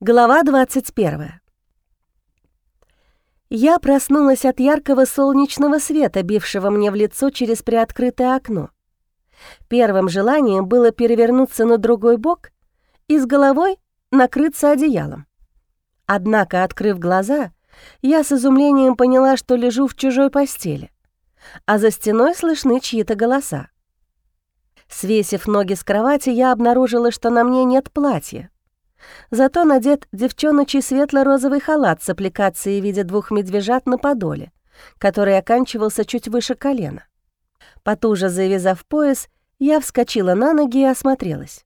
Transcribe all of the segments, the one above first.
Глава 21. Я проснулась от яркого солнечного света, бившего мне в лицо через приоткрытое окно. Первым желанием было перевернуться на другой бок и с головой накрыться одеялом. Однако, открыв глаза, я с изумлением поняла, что лежу в чужой постели, а за стеной слышны чьи-то голоса. Свесив ноги с кровати, я обнаружила, что на мне нет платья. Зато надет девчоночий светло-розовый халат с аппликацией в виде двух медвежат на подоле, который оканчивался чуть выше колена. Потуже завязав пояс, я вскочила на ноги и осмотрелась.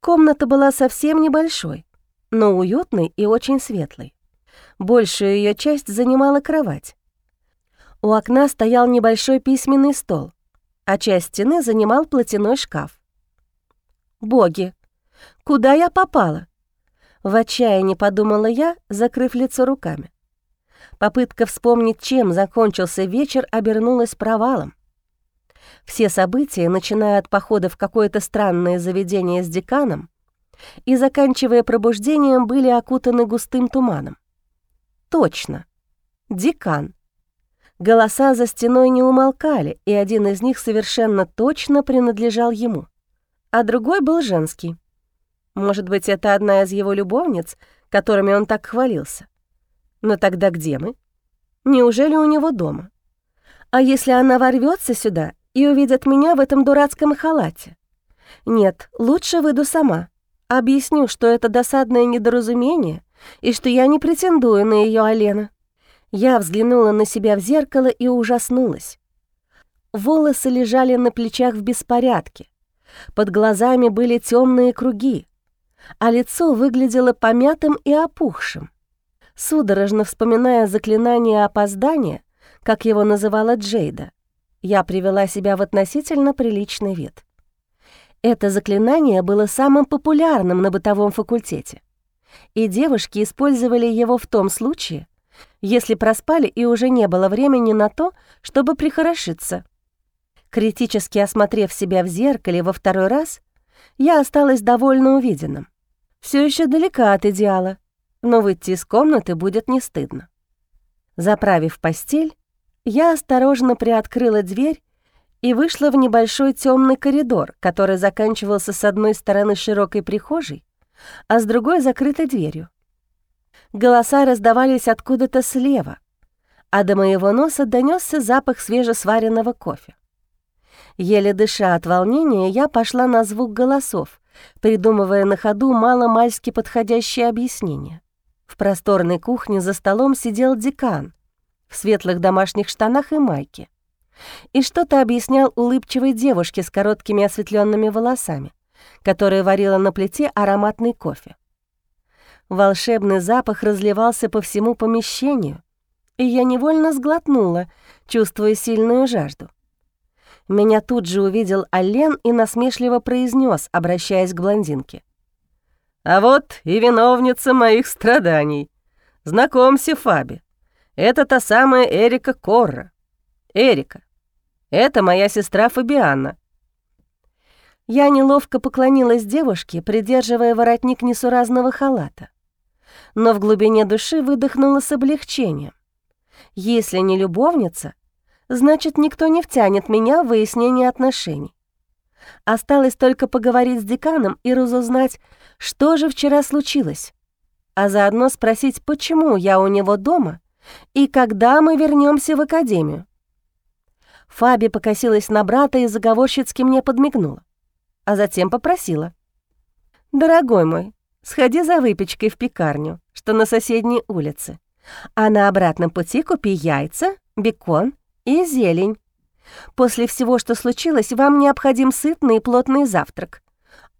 Комната была совсем небольшой, но уютной и очень светлой. Большую ее часть занимала кровать. У окна стоял небольшой письменный стол, а часть стены занимал платяной шкаф. «Боги, Куда я попала? В отчаянии подумала я, закрыв лицо руками. Попытка вспомнить, чем закончился вечер, обернулась провалом. Все события, начиная от похода в какое-то странное заведение с деканом и заканчивая пробуждением, были окутаны густым туманом. Точно. Декан. Голоса за стеной не умолкали, и один из них совершенно точно принадлежал ему, а другой был женский. Может быть, это одна из его любовниц, которыми он так хвалился? Но тогда где мы? Неужели у него дома? А если она ворвется сюда и увидит меня в этом дурацком халате? Нет, лучше выйду сама. Объясню, что это досадное недоразумение и что я не претендую на ее Алена. Я взглянула на себя в зеркало и ужаснулась. Волосы лежали на плечах в беспорядке. Под глазами были темные круги а лицо выглядело помятым и опухшим. Судорожно вспоминая заклинание опоздания, как его называла Джейда, я привела себя в относительно приличный вид. Это заклинание было самым популярным на бытовом факультете, и девушки использовали его в том случае, если проспали и уже не было времени на то, чтобы прихорошиться. Критически осмотрев себя в зеркале во второй раз, я осталась довольно увиденным все еще далека от идеала, но выйти из комнаты будет не стыдно. Заправив постель, я осторожно приоткрыла дверь и вышла в небольшой темный коридор, который заканчивался с одной стороны широкой прихожей, а с другой — закрытой дверью. Голоса раздавались откуда-то слева, а до моего носа донесся запах свежесваренного кофе. Еле дыша от волнения, я пошла на звук голосов, придумывая на ходу мало-мальски подходящее объяснение. В просторной кухне за столом сидел декан в светлых домашних штанах и майке и что-то объяснял улыбчивой девушке с короткими осветленными волосами, которая варила на плите ароматный кофе. Волшебный запах разливался по всему помещению, и я невольно сглотнула, чувствуя сильную жажду. Меня тут же увидел Аллен и насмешливо произнес, обращаясь к блондинке. «А вот и виновница моих страданий. Знакомься, Фаби. Это та самая Эрика Корра. Эрика, это моя сестра Фабианна». Я неловко поклонилась девушке, придерживая воротник несуразного халата. Но в глубине души выдохнула с облегчением. Если не любовница, значит, никто не втянет меня в выяснение отношений. Осталось только поговорить с деканом и разузнать, что же вчера случилось, а заодно спросить, почему я у него дома и когда мы вернемся в академию. Фаби покосилась на брата и заговорщицки мне подмигнула, а затем попросила. «Дорогой мой, сходи за выпечкой в пекарню, что на соседней улице, а на обратном пути купи яйца, бекон и зелень. После всего, что случилось, вам необходим сытный и плотный завтрак.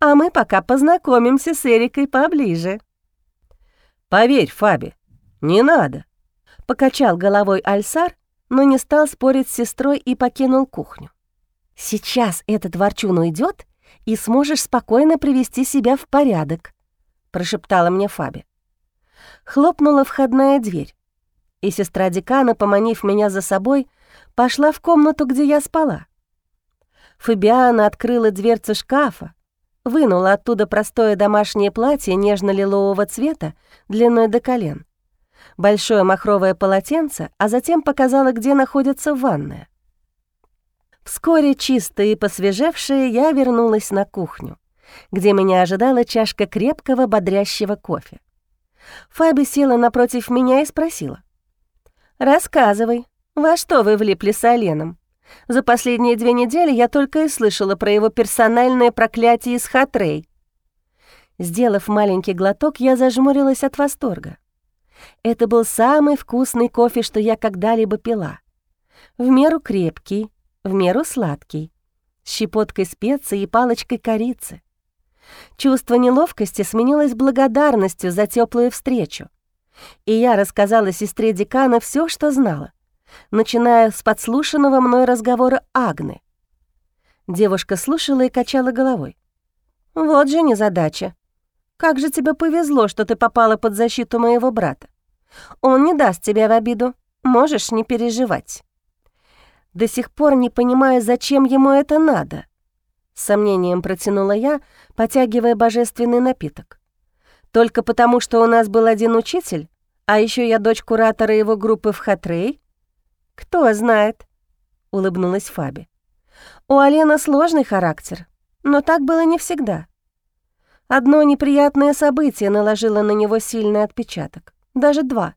А мы пока познакомимся с Эрикой поближе». «Поверь, Фаби, не надо», — покачал головой Альсар, но не стал спорить с сестрой и покинул кухню. «Сейчас этот ворчун уйдет, и сможешь спокойно привести себя в порядок», — прошептала мне Фаби. Хлопнула входная дверь, и сестра декана, поманив меня за собой, — пошла в комнату, где я спала. Фабиана открыла дверцу шкафа, вынула оттуда простое домашнее платье нежно-лилового цвета длиной до колен, большое махровое полотенце, а затем показала, где находится ванная. Вскоре, чистая и посвежевшая, я вернулась на кухню, где меня ожидала чашка крепкого бодрящего кофе. Фаби села напротив меня и спросила. «Рассказывай, во что вы влипли с Оленом? За последние две недели я только и слышала про его персональное проклятие из Хатрей». Сделав маленький глоток, я зажмурилась от восторга. Это был самый вкусный кофе, что я когда-либо пила. В меру крепкий, в меру сладкий, с щепоткой специй и палочкой корицы. Чувство неловкости сменилось благодарностью за теплую встречу. И я рассказала сестре декана все, что знала, начиная с подслушанного мной разговора Агны. Девушка слушала и качала головой. «Вот же незадача. Как же тебе повезло, что ты попала под защиту моего брата. Он не даст тебя в обиду, можешь не переживать». До сих пор не понимаю, зачем ему это надо. С сомнением протянула я, потягивая божественный напиток. Только потому, что у нас был один учитель, а еще я дочь куратора его группы в Хатрей? Кто знает, улыбнулась Фаби. У Алена сложный характер, но так было не всегда. Одно неприятное событие наложило на него сильный отпечаток, даже два.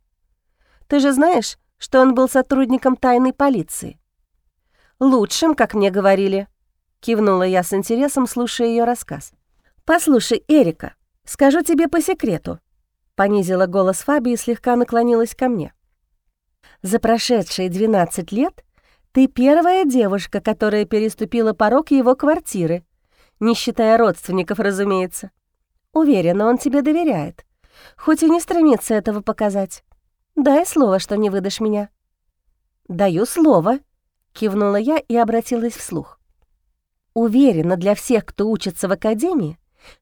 Ты же знаешь, что он был сотрудником тайной полиции. Лучшим, как мне говорили», — кивнула я с интересом, слушая ее рассказ. «Послушай, Эрика, скажу тебе по секрету», — понизила голос Фаби и слегка наклонилась ко мне. «За прошедшие 12 лет ты первая девушка, которая переступила порог его квартиры, не считая родственников, разумеется. Уверена, он тебе доверяет, хоть и не стремится этого показать. Дай слово, что не выдашь меня». «Даю слово», — Кивнула я и обратилась вслух. Уверена, для всех, кто учится в академии,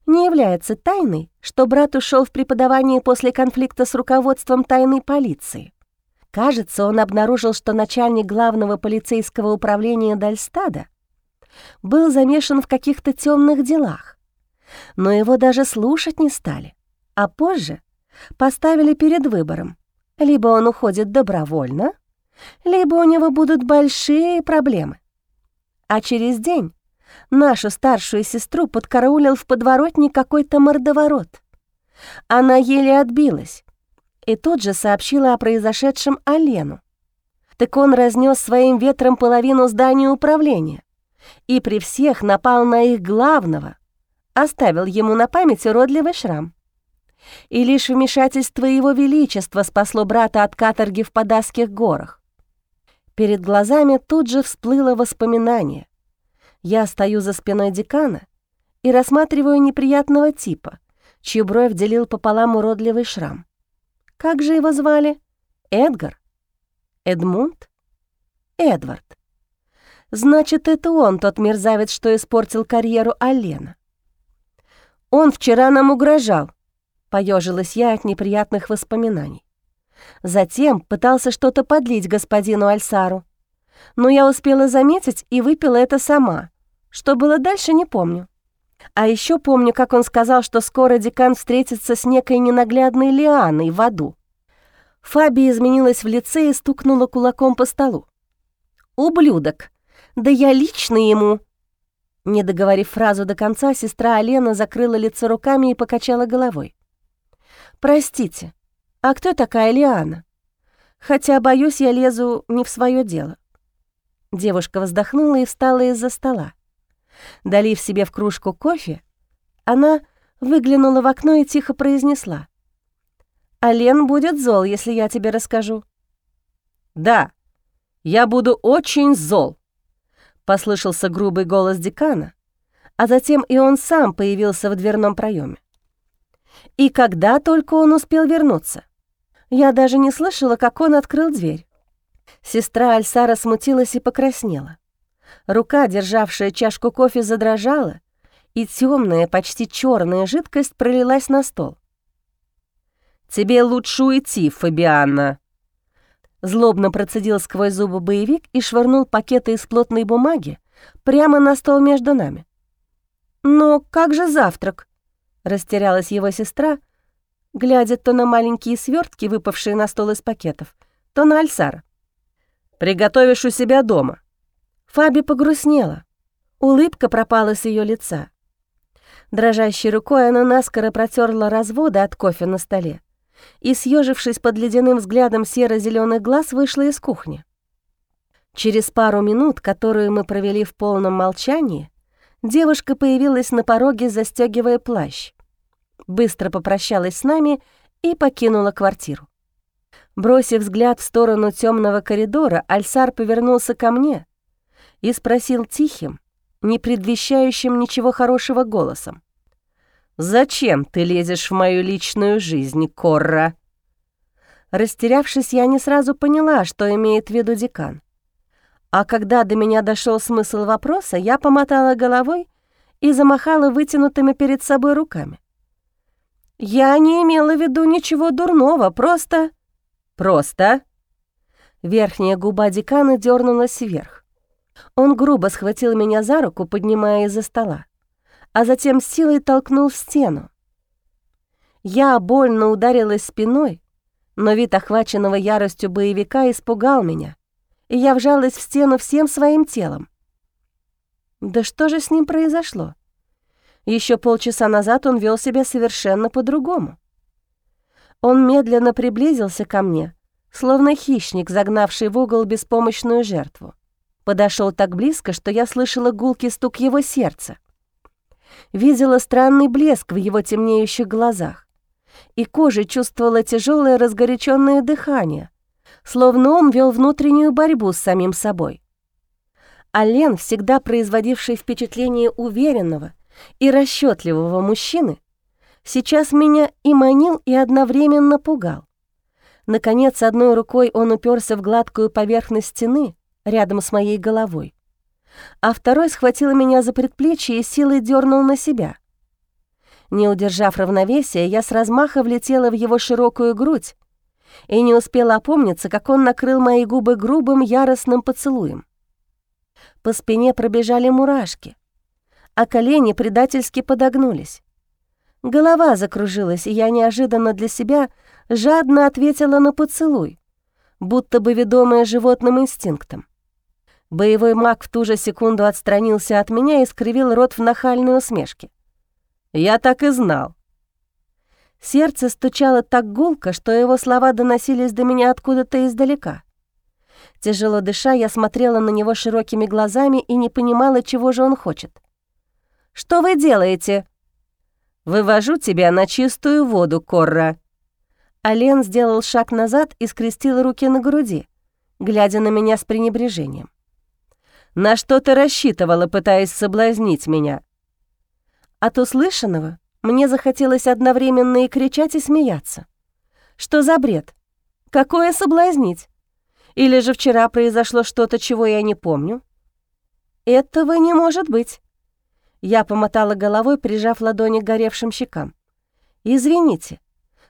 не является тайной, что брат ушел в преподавание после конфликта с руководством тайной полиции. Кажется, он обнаружил, что начальник главного полицейского управления Дальстада был замешан в каких-то темных делах, но его даже слушать не стали, а позже поставили перед выбором. Либо он уходит добровольно, либо у него будут большие проблемы. А через день нашу старшую сестру подкараулил в подворотне какой-то мордоворот. Она еле отбилась и тут же сообщила о произошедшем Алену. Так он разнес своим ветром половину здания управления и при всех напал на их главного, оставил ему на память уродливый шрам. И лишь вмешательство его величества спасло брата от каторги в Подасских горах. Перед глазами тут же всплыло воспоминание. Я стою за спиной декана и рассматриваю неприятного типа, чью бровь делил пополам уродливый шрам. Как же его звали? Эдгар? Эдмунд? Эдвард. Значит, это он, тот мерзавец, что испортил карьеру Алена. Он вчера нам угрожал, поежилась я от неприятных воспоминаний. Затем пытался что-то подлить господину Альсару. Но я успела заметить и выпила это сама. Что было дальше, не помню. А еще помню, как он сказал, что скоро декан встретится с некой ненаглядной лианой в аду. Фаби изменилась в лице и стукнула кулаком по столу. «Ублюдок! Да я лично ему...» Не договорив фразу до конца, сестра Алена закрыла лицо руками и покачала головой. «Простите, «А кто такая Лиана?» «Хотя, боюсь, я лезу не в свое дело». Девушка вздохнула и встала из-за стола. Долив себе в кружку кофе, она выглянула в окно и тихо произнесла. «Ален будет зол, если я тебе расскажу». «Да, я буду очень зол», — послышался грубый голос декана, а затем и он сам появился в дверном проеме. И когда только он успел вернуться? Я даже не слышала, как он открыл дверь. Сестра Альсара смутилась и покраснела. Рука, державшая чашку кофе, задрожала, и темная, почти черная жидкость пролилась на стол. «Тебе лучше уйти, Фабианна!» Злобно процедил сквозь зубы боевик и швырнул пакеты из плотной бумаги прямо на стол между нами. «Но как же завтрак?» — растерялась его сестра, глядя то на маленькие свертки, выпавшие на стол из пакетов, то на Альсара. «Приготовишь у себя дома». Фаби погрустнела. Улыбка пропала с ее лица. Дрожащей рукой она наскоро протерла разводы от кофе на столе и, съежившись под ледяным взглядом серо зеленых глаз, вышла из кухни. Через пару минут, которую мы провели в полном молчании, девушка появилась на пороге, застегивая плащ. Быстро попрощалась с нами и покинула квартиру. Бросив взгляд в сторону темного коридора, Альсар повернулся ко мне и спросил тихим, не предвещающим ничего хорошего голосом. «Зачем ты лезешь в мою личную жизнь, Корра?» Растерявшись, я не сразу поняла, что имеет в виду декан. А когда до меня дошел смысл вопроса, я помотала головой и замахала вытянутыми перед собой руками. «Я не имела в виду ничего дурного, просто...» «Просто?» Верхняя губа декана дернулась вверх. Он грубо схватил меня за руку, поднимая из-за стола, а затем силой толкнул в стену. Я больно ударилась спиной, но вид охваченного яростью боевика испугал меня, и я вжалась в стену всем своим телом. Да что же с ним произошло? Еще полчаса назад он вел себя совершенно по-другому. Он медленно приблизился ко мне, словно хищник, загнавший в угол беспомощную жертву. Подошел так близко, что я слышала гулкий стук его сердца. Видела странный блеск в его темнеющих глазах и кожей чувствовала тяжелое разгоряченное дыхание, словно он вел внутреннюю борьбу с самим собой. А всегда производивший впечатление уверенного и расчетливого мужчины, сейчас меня и манил, и одновременно пугал. Наконец, одной рукой он уперся в гладкую поверхность стены рядом с моей головой, а второй схватил меня за предплечье и силой дернул на себя. Не удержав равновесия, я с размаха влетела в его широкую грудь, и не успела опомниться, как он накрыл мои губы грубым яростным поцелуем. По спине пробежали мурашки, а колени предательски подогнулись. Голова закружилась, и я неожиданно для себя жадно ответила на поцелуй, будто бы ведомая животным инстинктом. Боевой маг в ту же секунду отстранился от меня и скривил рот в нахальной усмешке. «Я так и знал. Сердце стучало так гулко, что его слова доносились до меня откуда-то издалека. Тяжело дыша, я смотрела на него широкими глазами и не понимала, чего же он хочет. «Что вы делаете?» «Вывожу тебя на чистую воду, Корра». Ален сделал шаг назад и скрестил руки на груди, глядя на меня с пренебрежением. «На что ты рассчитывала, пытаясь соблазнить меня?» От услышанного мне захотелось одновременно и кричать, и смеяться. Что за бред? Какое соблазнить? Или же вчера произошло что-то, чего я не помню? Этого не может быть. Я помотала головой, прижав ладони к горевшим щекам. «Извините,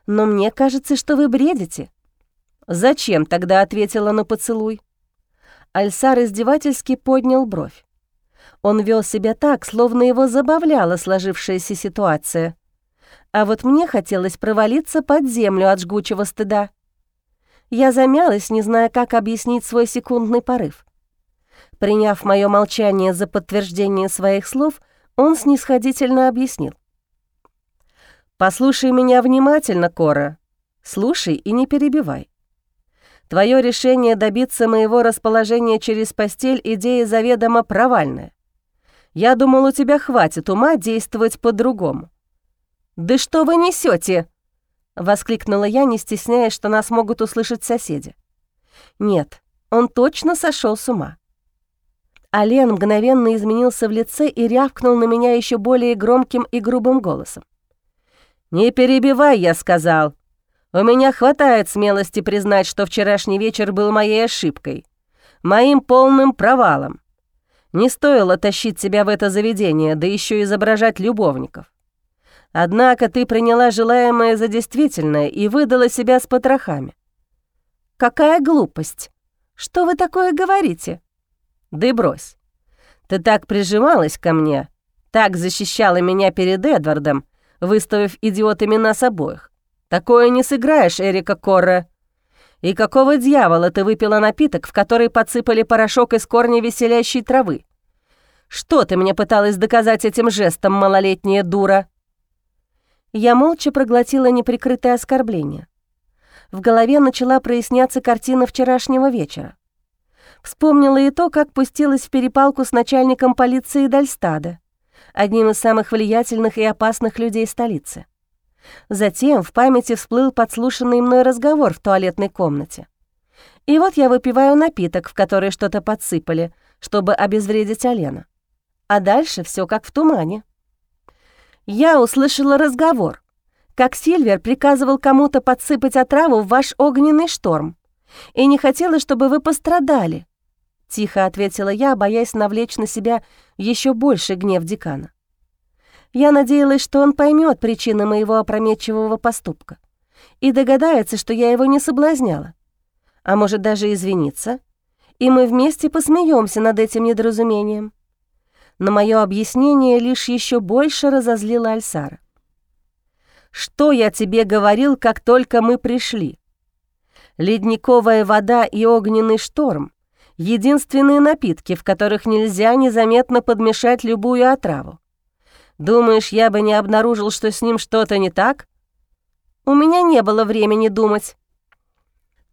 но мне кажется, что вы бредите». «Зачем тогда?» — ответила на поцелуй. Альсар издевательски поднял бровь. Он вел себя так, словно его забавляла сложившаяся ситуация. А вот мне хотелось провалиться под землю от жгучего стыда. Я замялась, не зная, как объяснить свой секундный порыв. Приняв мое молчание за подтверждение своих слов, он снисходительно объяснил. «Послушай меня внимательно, Кора. Слушай и не перебивай. Твое решение добиться моего расположения через постель — идея заведомо провальная. Я думал, у тебя хватит ума действовать по-другому». «Да что вы несете? воскликнула я, не стесняясь, что нас могут услышать соседи. «Нет, он точно сошел с ума». Ален мгновенно изменился в лице и рявкнул на меня еще более громким и грубым голосом. «Не перебивай, я сказал. У меня хватает смелости признать, что вчерашний вечер был моей ошибкой, моим полным провалом. Не стоило тащить тебя в это заведение, да еще изображать любовников. Однако ты приняла желаемое за действительное и выдала себя с потрохами. Какая глупость! Что вы такое говорите? Да и брось. Ты так прижималась ко мне, Так защищала меня перед Эдвардом, выставив идиотами нас обоих. Такое не сыграешь, Эрика Корра. И какого дьявола ты выпила напиток, в который подсыпали порошок из корня веселящей травы? Что ты мне пыталась доказать этим жестом, малолетняя дура?» Я молча проглотила неприкрытое оскорбление. В голове начала проясняться картина вчерашнего вечера. Вспомнила и то, как пустилась в перепалку с начальником полиции Дальстада, одним из самых влиятельных и опасных людей столицы. Затем в памяти всплыл подслушанный мной разговор в туалетной комнате. И вот я выпиваю напиток, в который что-то подсыпали, чтобы обезвредить Алена. А дальше все как в тумане. Я услышала разговор, как Сильвер приказывал кому-то подсыпать отраву в ваш огненный шторм, и не хотела, чтобы вы пострадали. Тихо ответила я, боясь навлечь на себя еще больше гнев декана. Я надеялась, что он поймет причины моего опрометчивого поступка и догадается, что я его не соблазняла. А может, даже извиниться, и мы вместе посмеемся над этим недоразумением. Но мое объяснение лишь еще больше разозлило Альсара. «Что я тебе говорил, как только мы пришли? Ледниковая вода и огненный шторм — единственные напитки, в которых нельзя незаметно подмешать любую отраву. Думаешь, я бы не обнаружил, что с ним что-то не так? У меня не было времени думать.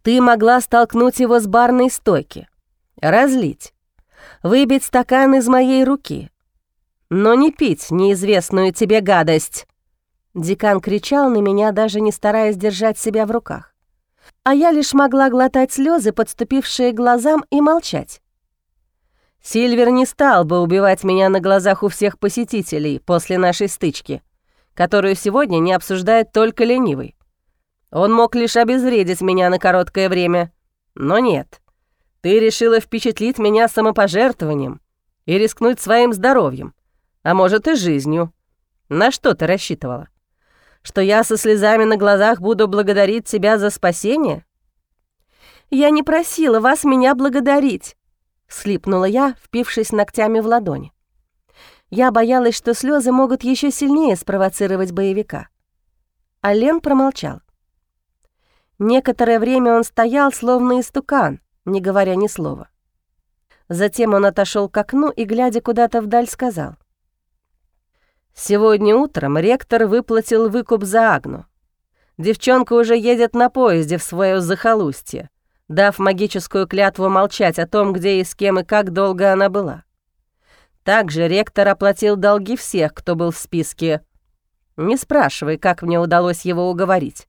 Ты могла столкнуть его с барной стойки, разлить, выбить стакан из моей руки, но не пить неизвестную тебе гадость. Декан кричал на меня, даже не стараясь держать себя в руках. А я лишь могла глотать слезы, подступившие к глазам, и молчать. Сильвер не стал бы убивать меня на глазах у всех посетителей после нашей стычки, которую сегодня не обсуждает только ленивый. Он мог лишь обезвредить меня на короткое время. Но нет. Ты решила впечатлить меня самопожертвованием и рискнуть своим здоровьем, а может и жизнью. На что ты рассчитывала? Что я со слезами на глазах буду благодарить тебя за спасение? Я не просила вас меня благодарить. Слипнула я, впившись ногтями в ладони. Я боялась, что слезы могут еще сильнее спровоцировать боевика. А Лен промолчал. Некоторое время он стоял, словно истукан, не говоря ни слова. Затем он отошел к окну и, глядя куда-то вдаль, сказал. «Сегодня утром ректор выплатил выкуп за Агну. Девчонка уже едет на поезде в свое захолустье, дав магическую клятву молчать о том, где и с кем и как долго она была. Также ректор оплатил долги всех, кто был в списке. Не спрашивай, как мне удалось его уговорить.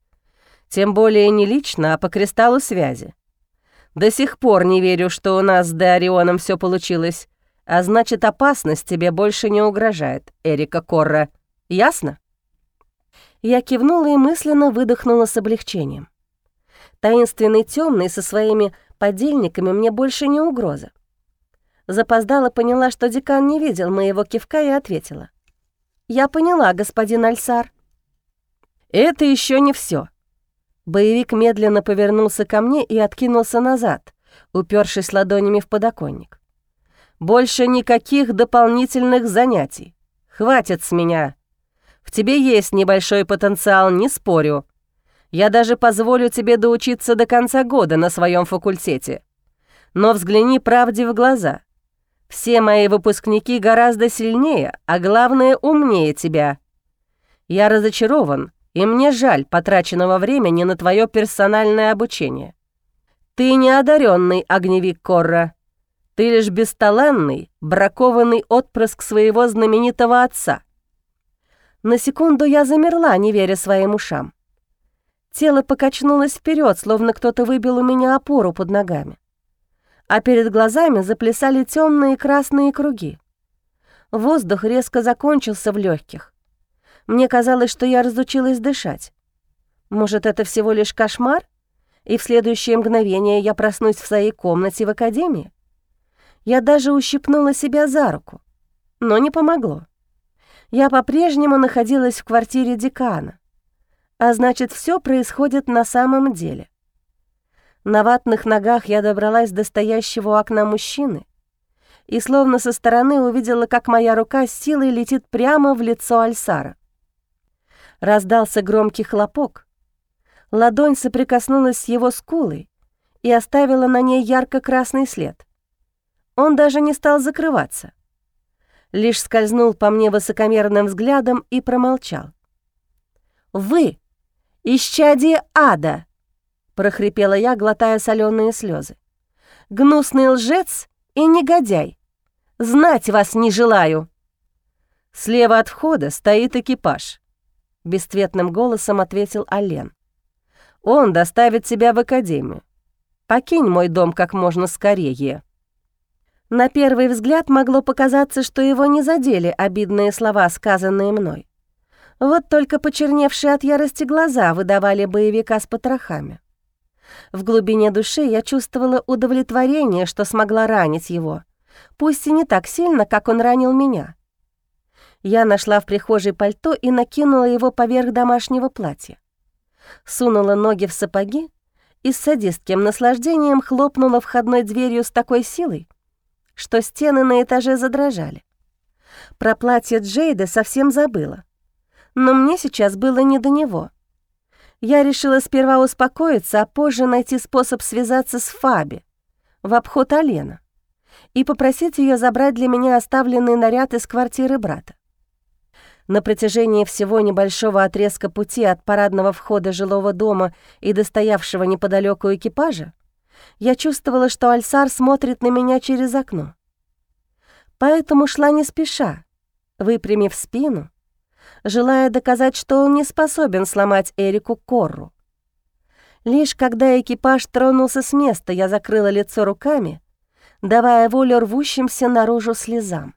Тем более не лично, а по кристаллу связи. До сих пор не верю, что у нас с Деорионом все получилось, а значит, опасность тебе больше не угрожает, Эрика Корра. Ясно? Я кивнула и мысленно выдохнула с облегчением. Таинственный темный со своими подельниками мне больше не угроза. Запоздала поняла, что декан не видел моего кивка и ответила. «Я поняла, господин Альсар». «Это еще не все. Боевик медленно повернулся ко мне и откинулся назад, упершись ладонями в подоконник. «Больше никаких дополнительных занятий. Хватит с меня. В тебе есть небольшой потенциал, не спорю. Я даже позволю тебе доучиться до конца года на своем факультете. Но взгляни правде в глаза. Все мои выпускники гораздо сильнее, а главное, умнее тебя. Я разочарован, и мне жаль потраченного времени на твое персональное обучение. Ты не одаренный огневик Корра. Ты лишь бесталанный, бракованный отпрыск своего знаменитого отца. На секунду я замерла, не веря своим ушам. Тело покачнулось вперед, словно кто-то выбил у меня опору под ногами. А перед глазами заплясали темные красные круги. Воздух резко закончился в легких. Мне казалось, что я разучилась дышать. Может, это всего лишь кошмар? И в следующее мгновение я проснусь в своей комнате в академии? Я даже ущипнула себя за руку, но не помогло. Я по-прежнему находилась в квартире декана. А значит, все происходит на самом деле. На ватных ногах я добралась до стоящего окна мужчины и словно со стороны увидела, как моя рука с силой летит прямо в лицо Альсара. Раздался громкий хлопок. Ладонь соприкоснулась с его скулой и оставила на ней ярко-красный след. Он даже не стал закрываться. Лишь скользнул по мне высокомерным взглядом и промолчал. «Вы, исчадие ада!» — прохрипела я, глотая соленые слезы. «Гнусный лжец и негодяй! Знать вас не желаю!» «Слева от входа стоит экипаж», — бесцветным голосом ответил Ален. «Он доставит тебя в академию. Покинь мой дом как можно скорее». На первый взгляд могло показаться, что его не задели обидные слова, сказанные мной. Вот только почерневшие от ярости глаза выдавали боевика с потрохами. В глубине души я чувствовала удовлетворение, что смогла ранить его, пусть и не так сильно, как он ранил меня. Я нашла в прихожей пальто и накинула его поверх домашнего платья. Сунула ноги в сапоги и с садистским наслаждением хлопнула входной дверью с такой силой, что стены на этаже задрожали. Про платье Джейда совсем забыла. Но мне сейчас было не до него — я решила сперва успокоиться, а позже найти способ связаться с Фаби в обход Алена и попросить ее забрать для меня оставленный наряд из квартиры брата. На протяжении всего небольшого отрезка пути от парадного входа жилого дома и достоявшего неподалеку экипажа я чувствовала, что Альсар смотрит на меня через окно. Поэтому шла не спеша, выпрямив спину желая доказать, что он не способен сломать Эрику Корру. Лишь когда экипаж тронулся с места, я закрыла лицо руками, давая волю рвущимся наружу слезам.